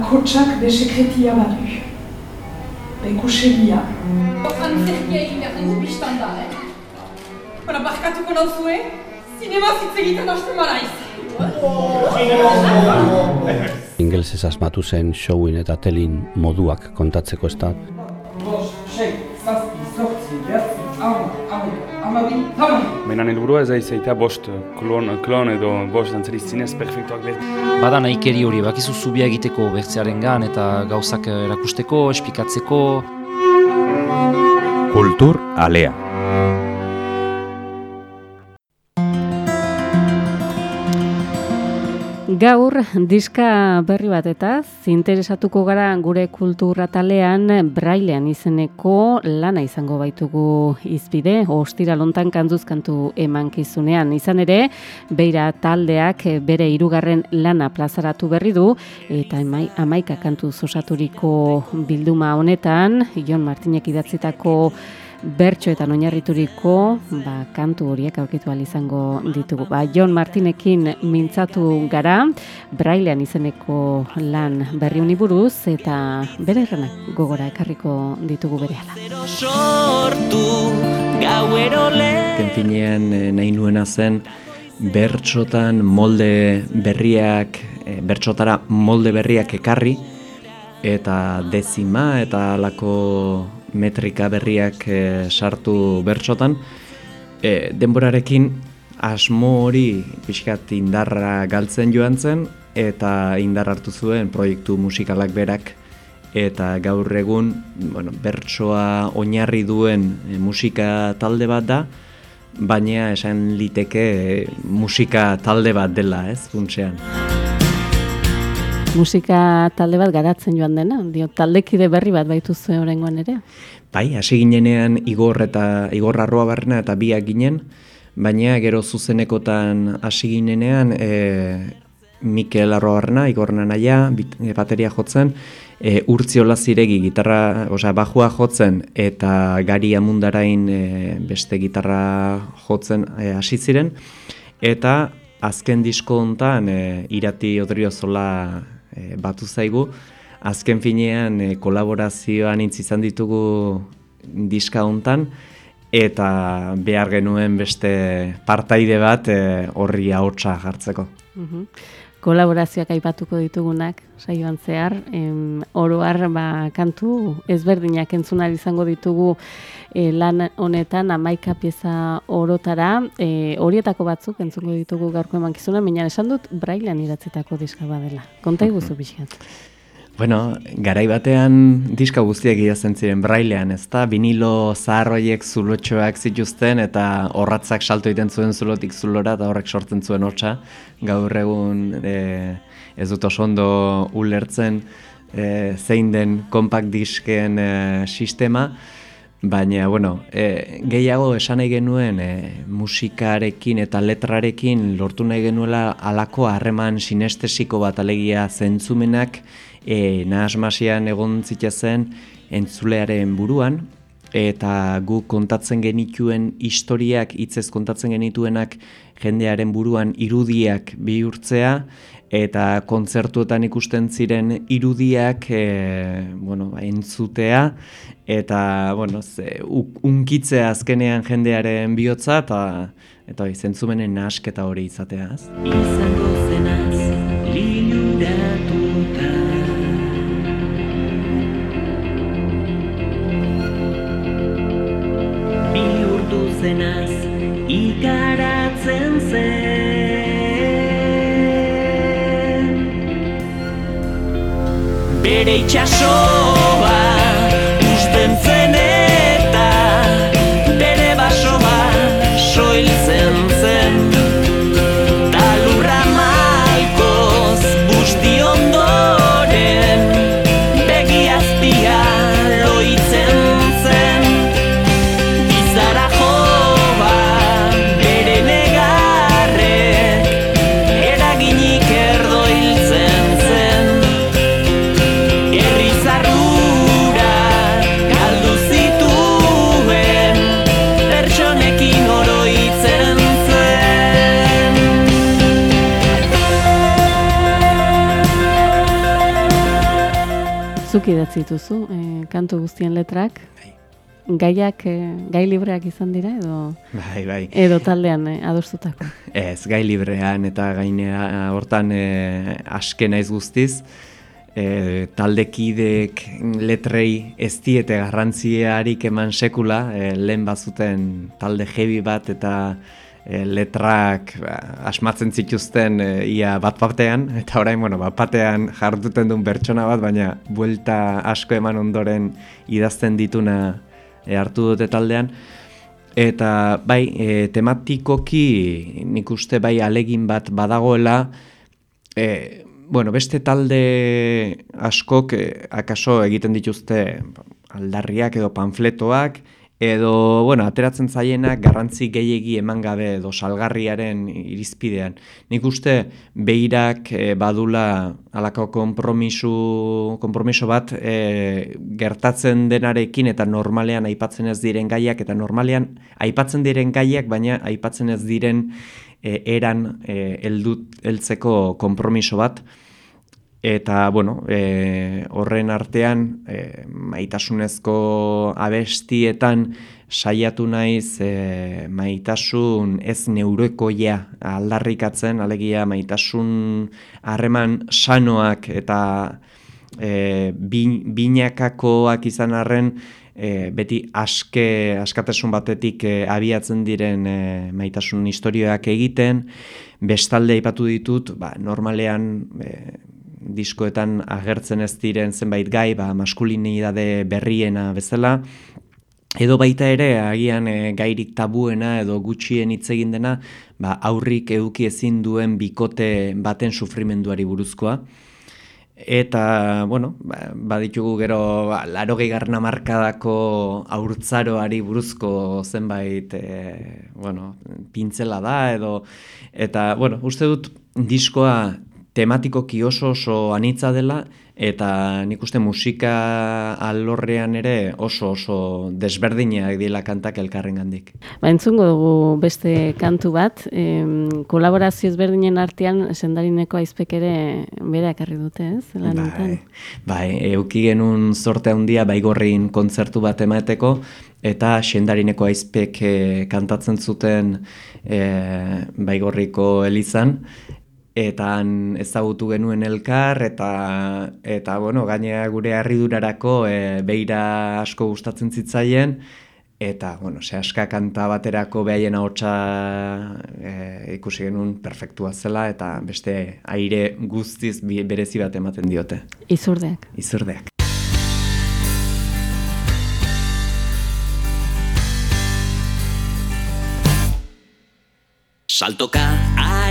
bakotsak be sekretia badu. Be kusegia. Antzerkia egin behar dugu biztan da, eh? Bara, barkatuko nauzue, zinema zitzegiten hasten maraiz. Ingelsez asmatu zen showin eta telin moduak kontatzeko ez da. Bost, sei, Menan helburua ez aizaita bost klon, klon edo bost dantzari zinez perfektuak behar. Bada nahikeri hori, bakizu zubia egiteko bertzearen gan eta gauzak erakusteko, espikatzeko. Kultur alea. Gaur, diska berri bat eta interesatuko gara gure kultura talean brailean izeneko lana izango baitugu izbide, ostira lontan kanzuzkantu emankizunean. Izan ere, beira taldeak bere hirugarren lana plazaratu berri du, eta amaika kantu zosaturiko bilduma honetan, Ion Martinek idatzitako bertsoetan oinarrituriko ba, kantu horiek aurkitu izango ditugu. Ba, Jon Martinekin mintzatu gara, brailean izeneko lan berri buruz eta bere errenak gogora ekarriko ditugu bere ala. Sortu Kenfinean eh, nahi nuena zen bertsotan molde berriak, eh, bertsotara molde berriak ekarri, eta dezima eta alako metrika berriak e, sartu bertsotan, e, denborarekin asmo hori pixkat indarra galtzen joan zen, eta indar hartu zuen proiektu musikalak berak, eta gaur egun bueno, bertsoa oinarri duen e, musika talde bat da, baina esan liteke musika talde bat dela, ez, funtsean. Musika talde bat garatzen joan dena, dio taldekide berri bat baitu zuen orengoan ere. Bai, hasi ginenean Igor eta Igor Arroa barrena eta biak ginen, baina gero zuzenekotan hasi ginenean e, Mikel Arroa barrena, Igor Nanaia, e, bateria jotzen, e, urtzi ziregi gitarra, osea, bajua jotzen eta gari amundarain e, beste gitarra jotzen e, hasi ziren, eta azken disko hontan e, irati odriozola e, batu zaigu. Azken finean e, kolaborazioan intz izan ditugu diska hontan eta behar genuen beste partaide bat e, horri ahotsa jartzeko. Mm Kolaborazioak aipatuko ditugunak, saioan zehar, em, oroar ba, kantu ezberdinak entzunari izango ditugu e, lan honetan amaika pieza orotara, e, horietako batzuk entzungo ditugu gaurko emankizuna, minan esan dut brailan iratzetako diska badela. Konta iguzu pixkat. Bueno, garai batean diska guztiak idazten ziren brailean, ezta? Vinilo zaharroiek zulotxoak zituzten eta horratzak salto egiten zuen zulotik zulora eta horrek sortzen zuen hotsa. Gaur egun e, ez dut oso ondo ulertzen e, zein den compact disken e, sistema. Baina, bueno, e, gehiago esan nahi genuen e, musikarekin eta letrarekin lortu nahi genuela alako harreman sinestesiko bat alegia zentzumenak e, nahasmasian egon zitezen entzulearen buruan, eta gu kontatzen genituen historiak, hitzez kontatzen genituenak jendearen buruan irudiak bihurtzea, eta kontzertuetan ikusten ziren irudiak e, bueno, entzutea eta bueno, ze, unkitzea azkenean jendearen bihotza eta eta zentzumenen nasketa hori izatea. Izango zenaz, bere itxasoa Zuk idatzi dituzu, e, kantu guztien letrak. Gaiak, e, gai libreak izan dira edo Bai, bai. edo taldean e, adostutako. Ez, gai librean eta gainea hortan e, aske naiz guztiz. E, taldekidek letrei ez diete garrantziarik eman sekula, e, lehen bazuten talde heavy bat eta letrak ba, asmatzen zituzten e, ia bat batean, eta orain, bueno, bat batean jarduten duen pertsona bat, baina buelta asko eman ondoren idazten dituna e, hartu dute taldean. Eta bai, e, tematikoki nik uste bai alegin bat badagoela, e, bueno, beste talde askok akaso egiten dituzte aldarriak edo panfletoak, edo, bueno, ateratzen zaienak garrantzi gehiegi eman gabe edo salgarriaren irizpidean. Nik uste behirak e, badula alako kompromisu, kompromiso bat e, gertatzen denarekin eta normalean aipatzen ez diren gaiak eta normalean aipatzen diren gaiak baina aipatzen ez diren e, eran e, eldut, eltzeko kompromiso bat eta bueno, e, horren artean e, maitasunezko abestietan saiatu naiz e, maitasun ez neuroekoia aldarrikatzen, alegia maitasun harreman sanoak eta e, binakakoak izan arren e, beti aske askatasun batetik e, abiatzen diren e, maitasun historioak egiten, bestalde aipatu ditut, ba, normalean e, diskoetan agertzen ez diren zenbait gai, ba, maskulinidade berriena bezala, edo baita ere agian e, gairik tabuena edo gutxien hitz egin dena, ba, aurrik eduki ezin duen bikote baten sufrimenduari buruzkoa. Eta, bueno, ba, baditugu gero ba, laro gehigarna markadako aurtzaroari buruzko zenbait, e, bueno, pintzela da, edo, eta, bueno, uste dut diskoa tematikoki oso oso anitza dela eta nik uste musika alorrean ere oso oso desberdinak dira kantak elkarren gandik. Ba, entzungo dugu beste kantu bat, em, kolaborazio ezberdinen artean sendarineko aizpek ere bere akarri dute, ez? Bai, bai, euki genuen sorte handia baigorrin kontzertu bat emateko, eta sendarineko aizpek eh, kantatzen zuten e, baigorriko elizan, eta ezagutu genuen elkar eta eta bueno, gainea gure harridurarako e, beira asko gustatzen zitzaien eta bueno, se aska kanta baterako behaien ahotsa e, ikusi genuen perfektua zela eta beste aire guztiz berezi bat ematen diote. Izurdeak. Izurdeak. Saltoka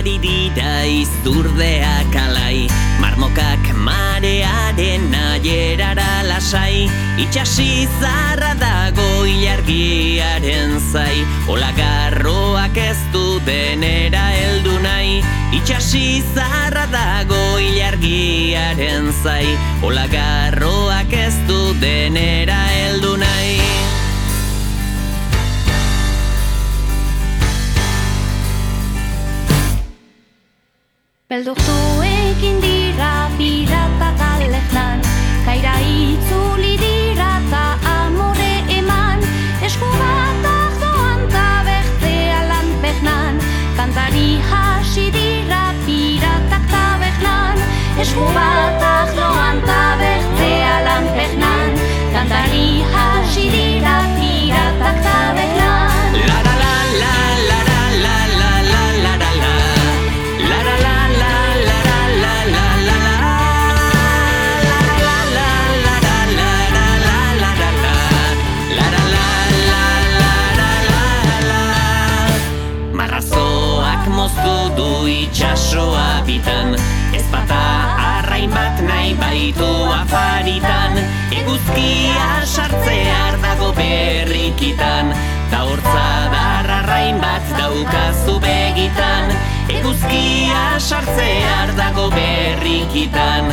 ari dira izurdeak alai. Marmokak marearen aierara lasai. Itxasi zarra dago ilargiaren zai. Olagarroak ez du denera heldu nahi. Itxasi zarra dago ilargiaren zai. Olagarroak ez du denera heldu Beldurtu egin dira pirata galeznan Kaira itzuli dira ta amore eman. Esku bat ahdoan ta bertzea lan peznan. Kantari hasi dira piratak ta beznan Esku Kitán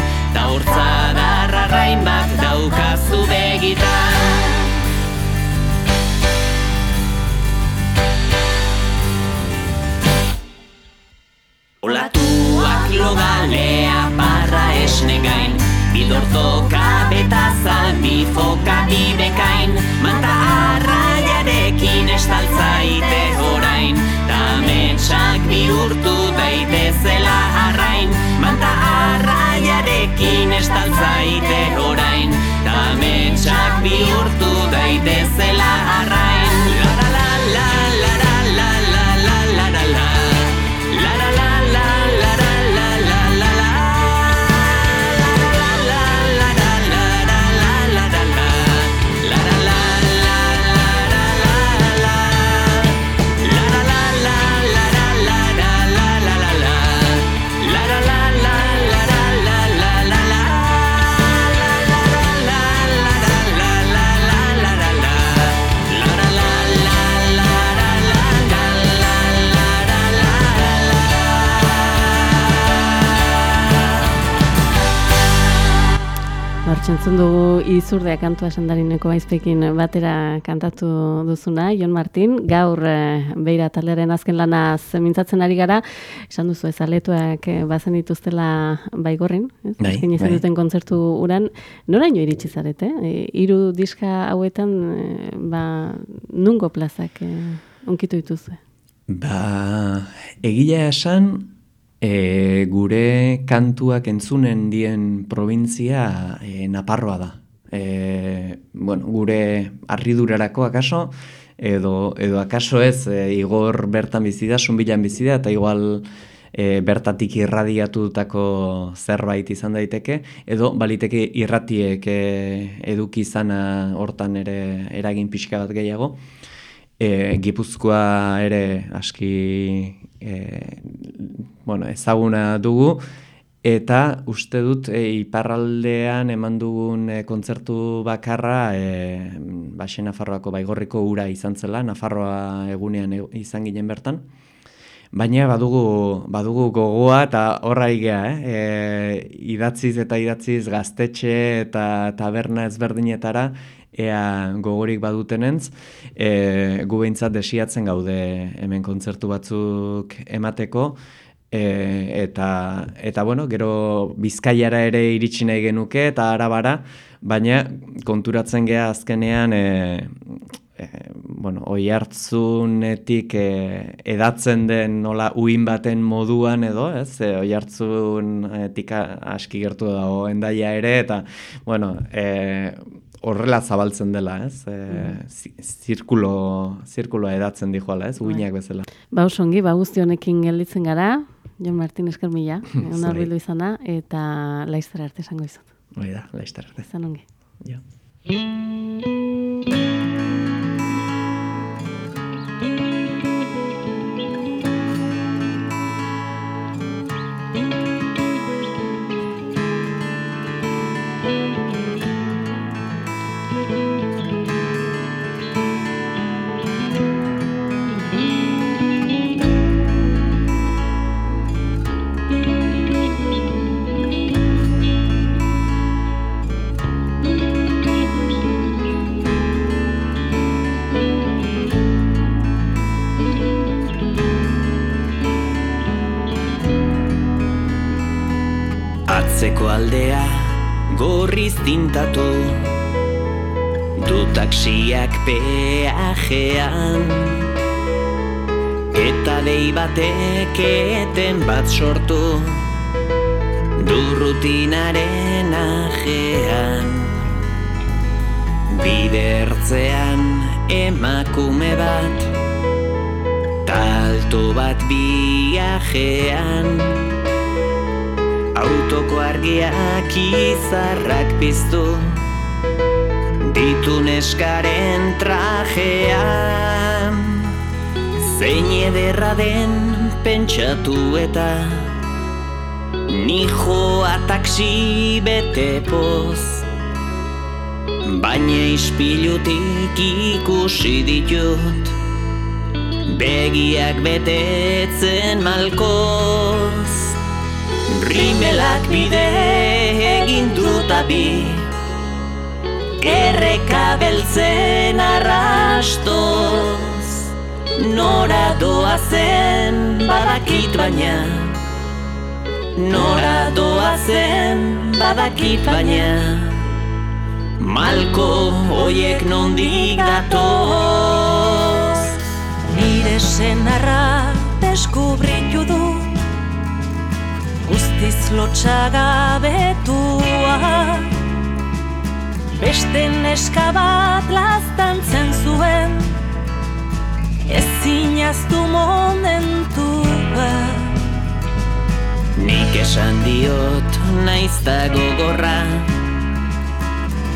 Hortzentzun dugu izurdea kantua sandarineko aizpekin batera kantatu duzuna, Jon Martin, gaur eh, beira taldearen azken lanaz mintzatzen ari gara, esan duzu ez aletuak eh, bazen dituztela baigorrin, ez? Bai, Azken izan bai. duten kontzertu uran, noraino iritsi zarete? E, hiru diska hauetan, eh, ba, nungo plazak eh, unkitu dituzue? Ba, egia esan, e, gure kantuak entzunen dien provintzia e, Naparroa da. E, bueno, gure arridurarako akaso, edo, edo akaso ez, e, igor bertan bizi da, sunbilan bizi da, eta igual e, bertatik irradiatutako zerbait izan daiteke, edo baliteke irratiek e, eduki izana hortan ere eragin pixka bat gehiago. E, Gipuzkoa ere aski e, bueno, ezaguna dugu, eta uste dut e, iparraldean eman dugun e, kontzertu bakarra e, Baxe Nafarroako baigorriko ura izan zela, Nafarroa egunean e- izan ginen bertan. Baina badugu, badugu gogoa eta horra igea, eh? E, idatziz eta idatziz gaztetxe eta taberna ezberdinetara ea gogorik badutenentz, e, gu behintzat desiatzen gaude hemen kontzertu batzuk emateko, e, eta, eta bueno, gero bizkaiara ere iritsi nahi genuke eta arabara, baina konturatzen gea azkenean e, e, bueno, oi hartzunetik e, edatzen den nola uin baten moduan edo, ez? E, oi hartzunetik aski gertu dago endaia ere, eta, bueno, e, horrela zabaltzen dela, ez? E, zi- zirkulo, zirkuloa edatzen dijoala, ez? Uinak bezala. Ba, oso ongi, ba, guzti honekin gelditzen gara, Jon Martin esker mila, egun Zuei. bildu izana, eta laiztara arte esango izut. Hori da, laizter arte. Izan ongi. Jo. Atzeko aldea gorriz tintatu. Du taksiak peajean. Eta dei batek eten bat sortu. Du rutinaren ajean. Bidertzean emakume bat. Talto bat viajean Autoko argiak izarrak piztu Ditu neskaren trajean. Zein ederra den pentsatu eta Ni joa taksi bete poz. Baina ispilutik ikusi ditut Begiak betetzen malkoz Rimelak bide egin dutabi Erreka beltzen arrastoz Nora doazen badakit baina. Nora doazen badakit baina. Malko hoiek nondik datoz. Nire senarra deskubritu du Guztiz lotxagabetua Beste neska bat laztantzen zuen Ezin aztu momentua. Nik esan diot naizta gogorra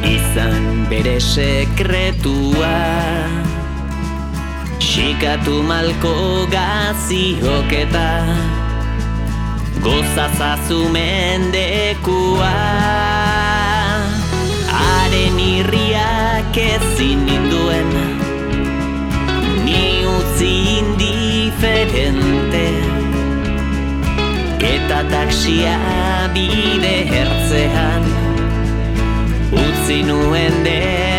Izan bere sekretua. Xikatu malko gazioketa Gozazazu mendekua Haren irriak ezin ninduen. Ni utzi indiferente. Eta taksia bide hertzean Utzi nuen derrepente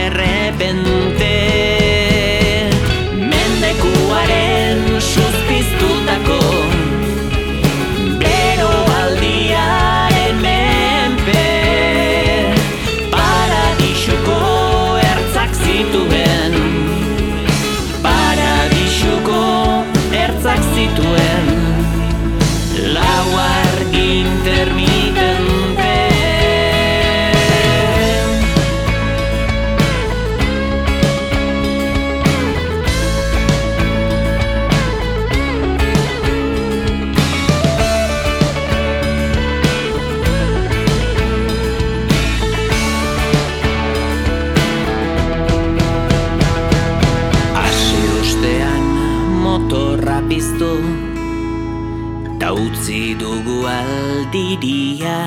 aldiria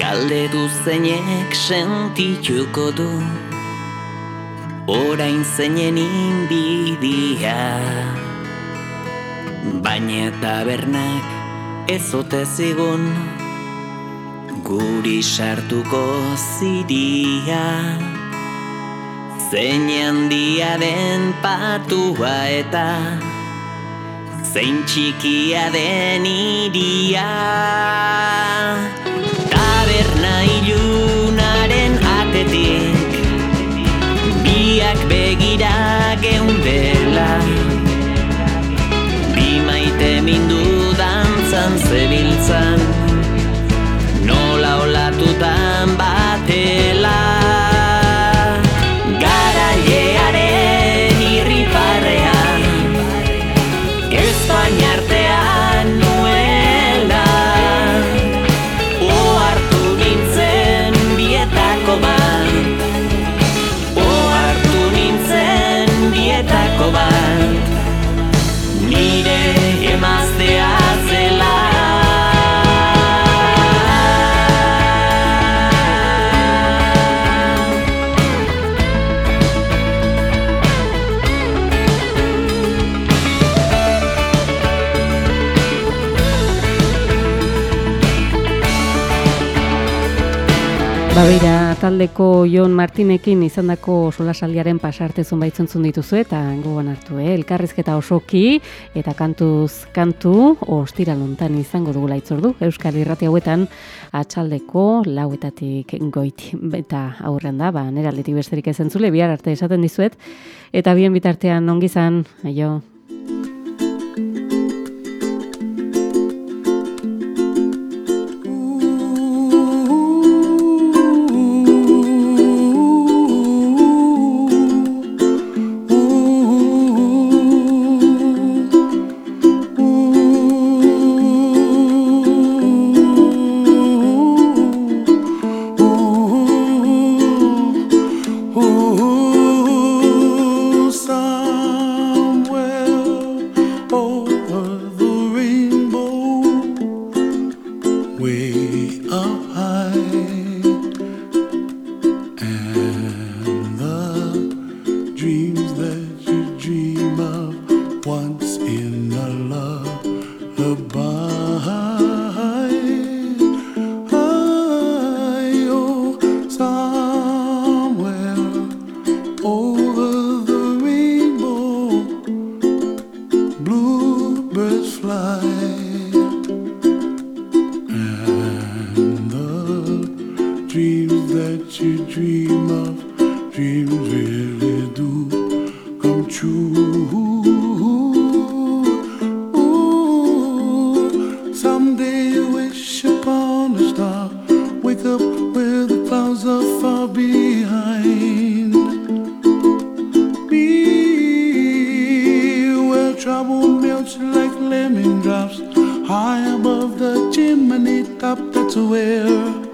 Galdetu zeinek sentituko du Orain zeinen inbidia. Baina tabernak ez zigun Guri sartuko ziria. Zein handia den patua eta Zein txikia den iria Taberna ilunaren atetik Biak begira geundela. Bi maite mindu dantzan zebiltzan Taldeko Jon Martinekin izandako solasaldiaren pasartezun baitzuntzun dituzu eta gogoan hartu, eh? elkarrizketa osoki eta kantuz kantu ostira lontan izango dugula itzordu. Euskal Irrati hauetan atxaldeko lauetatik goiti eta aurrean da, ba, nera aldetik besterik ezen zule, bihar arte esaten dizuet, eta bien bitartean ongizan, aio. up that's aware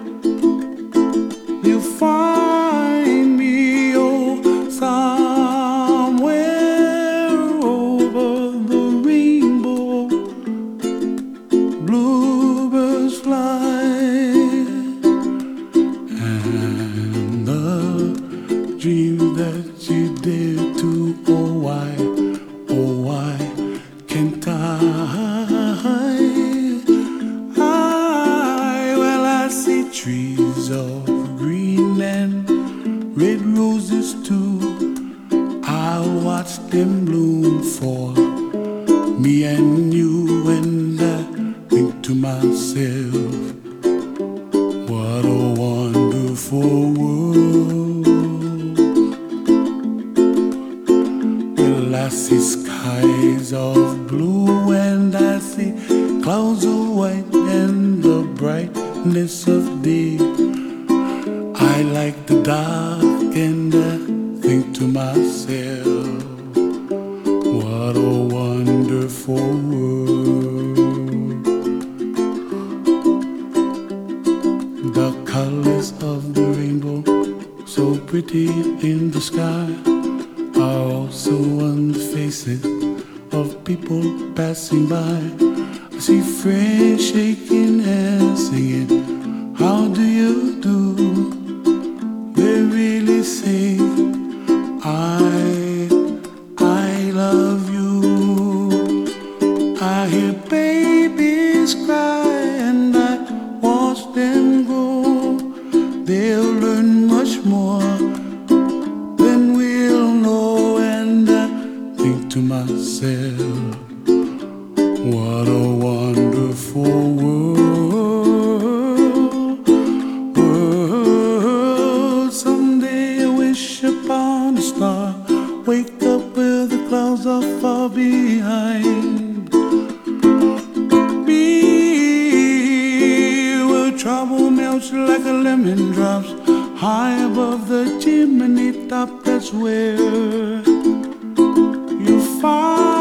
swimming drops high above the chimney top. That's where you find.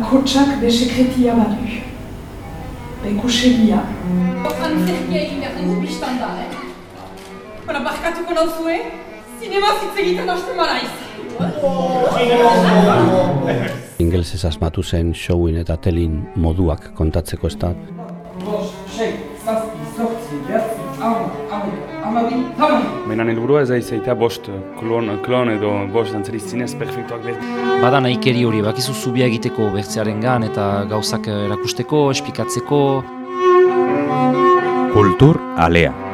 akotxak desekretia badu. Bekusegia. Hortan zerkia egin behar dugu biztan da, eh? Bara, barkatuko nau zuen, zinema zitzegiten hasten bara izi. Ingelsez asmatu zen showin eta telin moduak kontatzeko ez da. amabi, hamabi. Benan helburua ez aizaita bost klon, klon edo bost dantzari zinez perfektuak bet. Bada nahikeri hori, bakizu zubia egiteko bertzearen gan eta gauzak erakusteko, espikatzeko. Kultur alea.